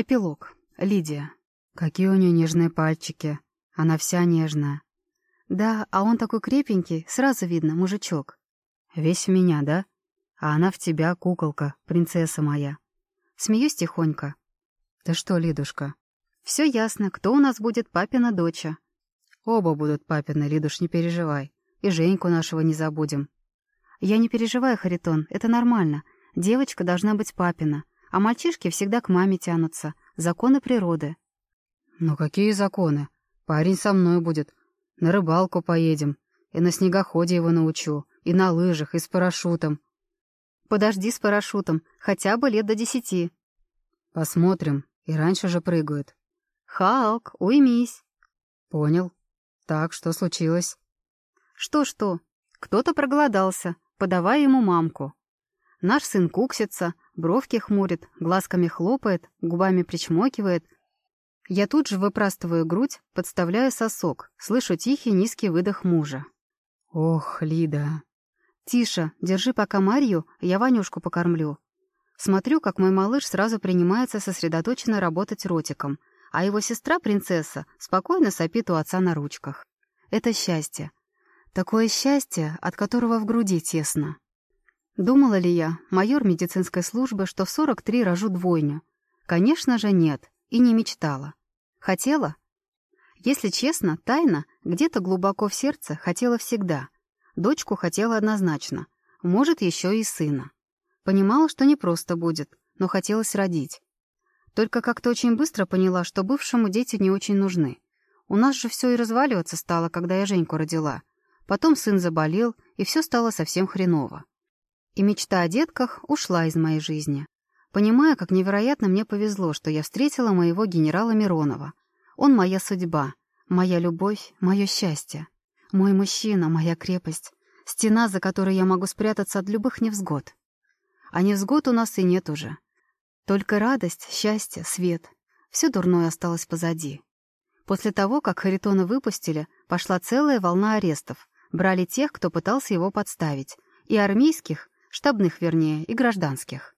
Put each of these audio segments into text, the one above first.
Эпилог. Лидия. Какие у нее нежные пальчики. Она вся нежная. Да, а он такой крепенький, сразу видно, мужичок. Весь в меня, да? А она в тебя, куколка, принцесса моя. Смеюсь тихонько. Ты что, Лидушка? Все ясно, кто у нас будет папина доча. Оба будут папины, Лидуш, не переживай. И Женьку нашего не забудем. Я не переживаю, Харитон, это нормально. Девочка должна быть папина, а мальчишки всегда к маме тянутся. Законы природы. Ну какие законы? Парень со мной будет. На рыбалку поедем. И на снегоходе его научу. И на лыжах, и с парашютом. Подожди с парашютом. Хотя бы лет до десяти. Посмотрим. И раньше же прыгают. Халк, уймись. Понял. Так, что случилось? Что-что? Кто-то проголодался. Подавай ему мамку. Наш сын куксится, бровки хмурит, глазками хлопает, губами причмокивает. Я тут же выпрастываю грудь, подставляю сосок, слышу тихий низкий выдох мужа. «Ох, Лида!» «Тише, держи пока Марью, я Ванюшку покормлю». Смотрю, как мой малыш сразу принимается сосредоточенно работать ротиком, а его сестра-принцесса спокойно сопит у отца на ручках. Это счастье. Такое счастье, от которого в груди тесно. Думала ли я, майор медицинской службы, что в 43 рожу двойню? Конечно же, нет, и не мечтала. Хотела? Если честно, тайна, где-то глубоко в сердце хотела всегда. Дочку хотела однозначно. Может, еще и сына. Понимала, что не просто будет, но хотелось родить. Только как-то очень быстро поняла, что бывшему дети не очень нужны. У нас же все и разваливаться стало, когда я Женьку родила. Потом сын заболел, и все стало совсем хреново. И мечта о детках ушла из моей жизни. Понимая, как невероятно мне повезло, что я встретила моего генерала Миронова. Он моя судьба, моя любовь, мое счастье. Мой мужчина, моя крепость. Стена, за которой я могу спрятаться от любых невзгод. А невзгод у нас и нет уже. Только радость, счастье, свет. Все дурное осталось позади. После того, как Харитона выпустили, пошла целая волна арестов. Брали тех, кто пытался его подставить. И армейских, штабных вернее, и гражданских.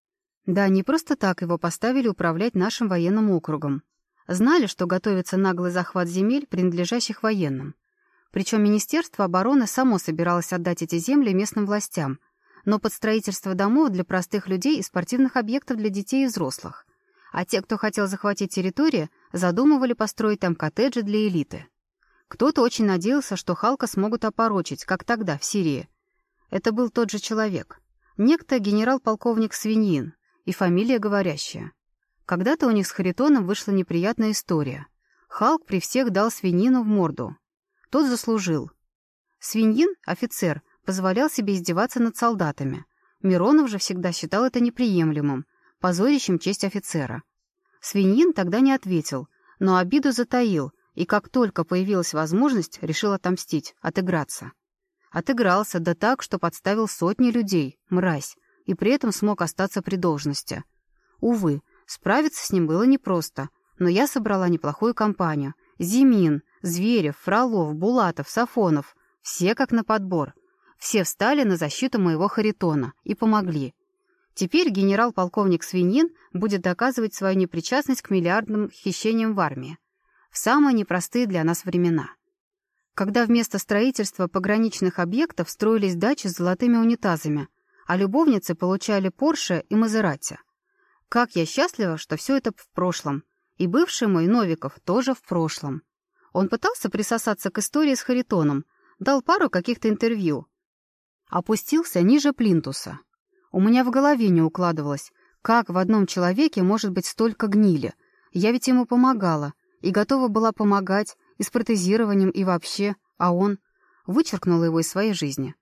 Да, не просто так его поставили управлять нашим военным округом. Знали, что готовится наглый захват земель, принадлежащих военным. Причем Министерство обороны само собиралось отдать эти земли местным властям, но под строительство домов для простых людей и спортивных объектов для детей и взрослых. А те, кто хотел захватить территорию, задумывали построить там коттеджи для элиты. Кто-то очень надеялся, что Халка смогут опорочить, как тогда, в Сирии. Это был тот же человек. Некто генерал-полковник Свиньин и фамилия говорящая. Когда-то у них с Харитоном вышла неприятная история. Халк при всех дал Свинину в морду. Тот заслужил. Свиньин, офицер, позволял себе издеваться над солдатами. Миронов же всегда считал это неприемлемым, позорищем честь офицера. Свиньин тогда не ответил, но обиду затаил, и как только появилась возможность, решил отомстить, отыграться. Отыгрался, да так, что подставил сотни людей, мразь, и при этом смог остаться при должности. Увы, справиться с ним было непросто, но я собрала неплохую компанию. Зимин, Зверев, Фролов, Булатов, Сафонов — все как на подбор. Все встали на защиту моего Харитона и помогли. Теперь генерал-полковник Свинин будет доказывать свою непричастность к миллиардным хищениям в армии. В самые непростые для нас времена когда вместо строительства пограничных объектов строились дачи с золотыми унитазами, а любовницы получали Порше и Мазерати. Как я счастлива, что все это в прошлом. И бывший мой Новиков тоже в прошлом. Он пытался присосаться к истории с Харитоном, дал пару каких-то интервью. Опустился ниже плинтуса. У меня в голове не укладывалось, как в одном человеке может быть столько гнили. Я ведь ему помогала, и готова была помогать, и с протезированием, и вообще, а он вычеркнул его из своей жизни.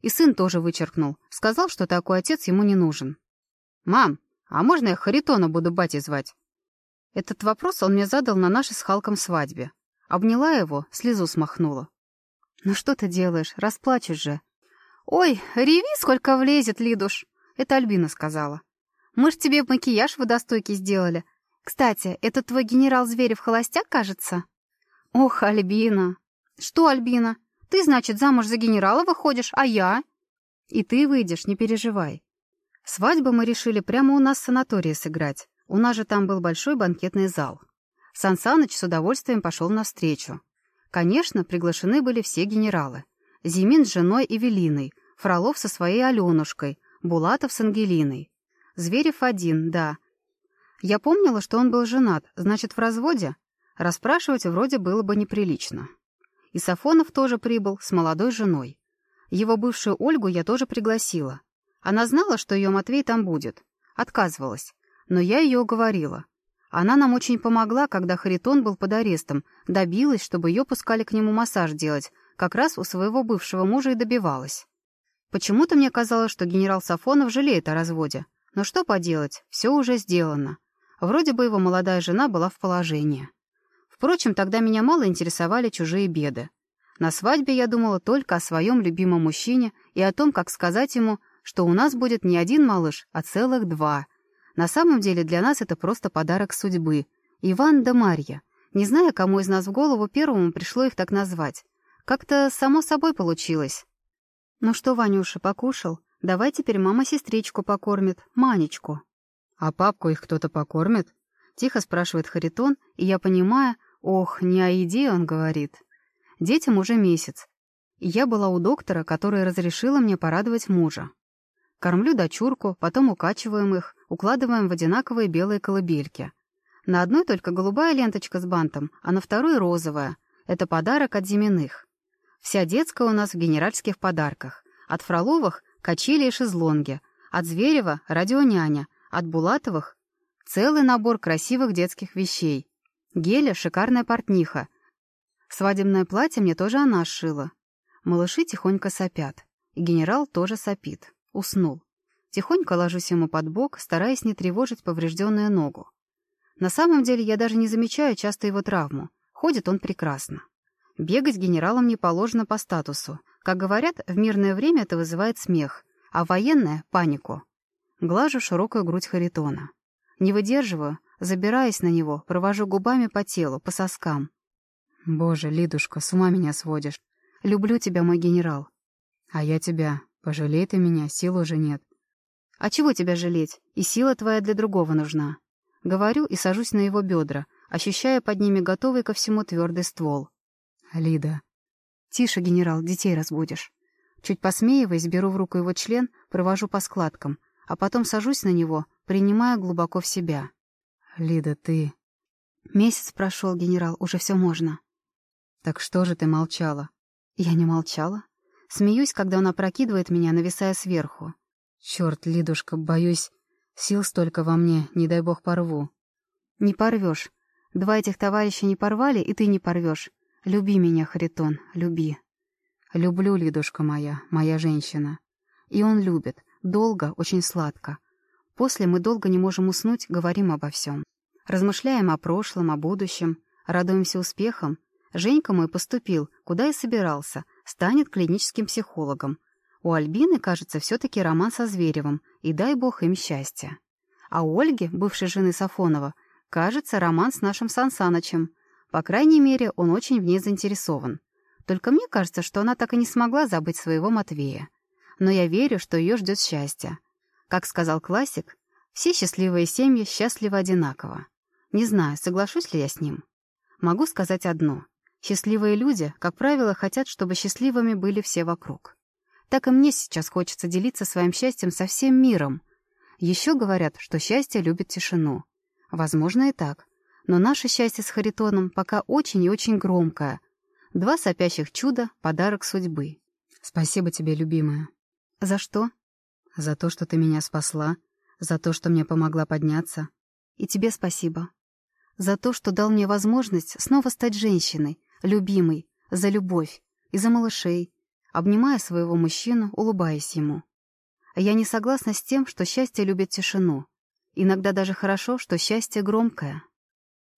И сын тоже вычеркнул, сказал, что такой отец ему не нужен. «Мам, а можно я Харитона буду батей звать?» Этот вопрос он мне задал на нашей с Халком свадьбе. Обняла его, слезу смахнула. «Ну что ты делаешь? Расплачешь же». «Ой, реви, сколько влезет, Лидуш!» Это Альбина сказала. «Мы ж тебе макияж водостойкий сделали. Кстати, это твой генерал Зверев холостяк, кажется?» «Ох, Альбина!» «Что, Альбина? Ты, значит, замуж за генерала выходишь, а я?» «И ты выйдешь, не переживай. Свадьбу мы решили прямо у нас в санатории сыграть. У нас же там был большой банкетный зал. Сан Саныч с удовольствием пошел навстречу. Конечно, приглашены были все генералы. Зимин с женой Эвелиной, Фролов со своей Аленушкой, Булатов с Ангелиной. Зверев один, да. Я помнила, что он был женат, значит, в разводе? Расспрашивать вроде было бы неприлично. И Сафонов тоже прибыл с молодой женой. Его бывшую Ольгу я тоже пригласила. Она знала, что ее Матвей там будет. Отказывалась. Но я ее уговорила. Она нам очень помогла, когда Харитон был под арестом, добилась, чтобы ее пускали к нему массаж делать, как раз у своего бывшего мужа и добивалась. Почему-то мне казалось, что генерал Сафонов жалеет о разводе. Но что поделать, все уже сделано. Вроде бы его молодая жена была в положении. Впрочем, тогда меня мало интересовали чужие беды. На свадьбе я думала только о своем любимом мужчине и о том, как сказать ему, что у нас будет не один малыш, а целых два. На самом деле для нас это просто подарок судьбы. Иван да Марья. Не знаю, кому из нас в голову первому пришло их так назвать. Как-то само собой получилось. «Ну что, Ванюша, покушал? Давай теперь мама сестричку покормит, Манечку». «А папку их кто-то покормит?» Тихо спрашивает Харитон, и я понимаю, Ох, не о еде он говорит. Детям уже месяц. Я была у доктора, который разрешила мне порадовать мужа. Кормлю дочурку, потом укачиваем их, укладываем в одинаковые белые колыбельки. На одной только голубая ленточка с бантом, а на второй розовая. Это подарок от Зиминых. Вся детская у нас в генеральских подарках. От Фроловых — качели и шезлонги. От Зверева — радионяня. От Булатовых — целый набор красивых детских вещей. Геля — шикарная портниха. Свадебное платье мне тоже она сшила. Малыши тихонько сопят. И генерал тоже сопит. Уснул. Тихонько ложусь ему под бок, стараясь не тревожить поврежденную ногу. На самом деле я даже не замечаю часто его травму. Ходит он прекрасно. Бегать генералам не положено по статусу. Как говорят, в мирное время это вызывает смех, а военное — панику. Глажу широкую грудь Харитона. Не выдерживаю, Забираясь на него, провожу губами по телу, по соскам. «Боже, Лидушка, с ума меня сводишь. Люблю тебя, мой генерал». «А я тебя. Пожалей ты меня, сил уже нет». «А чего тебя жалеть? И сила твоя для другого нужна». Говорю и сажусь на его бедра, ощущая под ними готовый ко всему твердый ствол. «Лида». «Тише, генерал, детей разбудишь». Чуть посмеиваясь, беру в руку его член, провожу по складкам, а потом сажусь на него, принимая глубоко в себя. «Лида, ты...» «Месяц прошел, генерал, уже все можно». «Так что же ты молчала?» «Я не молчала. Смеюсь, когда он опрокидывает меня, нависая сверху». «Черт, Лидушка, боюсь, сил столько во мне, не дай бог порву». «Не порвешь. Два этих товарища не порвали, и ты не порвешь. Люби меня, Харитон, люби». «Люблю, Лидушка моя, моя женщина». И он любит. Долго, очень сладко. После мы долго не можем уснуть, говорим обо всем. Размышляем о прошлом, о будущем, радуемся успехам. Женька мой поступил, куда и собирался, станет клиническим психологом. У Альбины, кажется, все-таки роман со Зверевым, и дай бог им счастья. А у Ольги, бывшей жены Сафонова, кажется, роман с нашим Сансанычем. По крайней мере, он очень в ней заинтересован. Только мне кажется, что она так и не смогла забыть своего Матвея. Но я верю, что ее ждет счастье. Как сказал классик, все счастливые семьи счастливы одинаково. Не знаю, соглашусь ли я с ним. Могу сказать одно. Счастливые люди, как правило, хотят, чтобы счастливыми были все вокруг. Так и мне сейчас хочется делиться своим счастьем со всем миром. Еще говорят, что счастье любит тишину. Возможно и так. Но наше счастье с Харитоном пока очень и очень громкое. Два сопящих чуда — подарок судьбы. Спасибо тебе, любимая. За что? За то, что ты меня спасла, за то, что мне помогла подняться. И тебе спасибо. За то, что дал мне возможность снова стать женщиной, любимой, за любовь и за малышей, обнимая своего мужчину, улыбаясь ему. Я не согласна с тем, что счастье любит тишину. Иногда даже хорошо, что счастье громкое.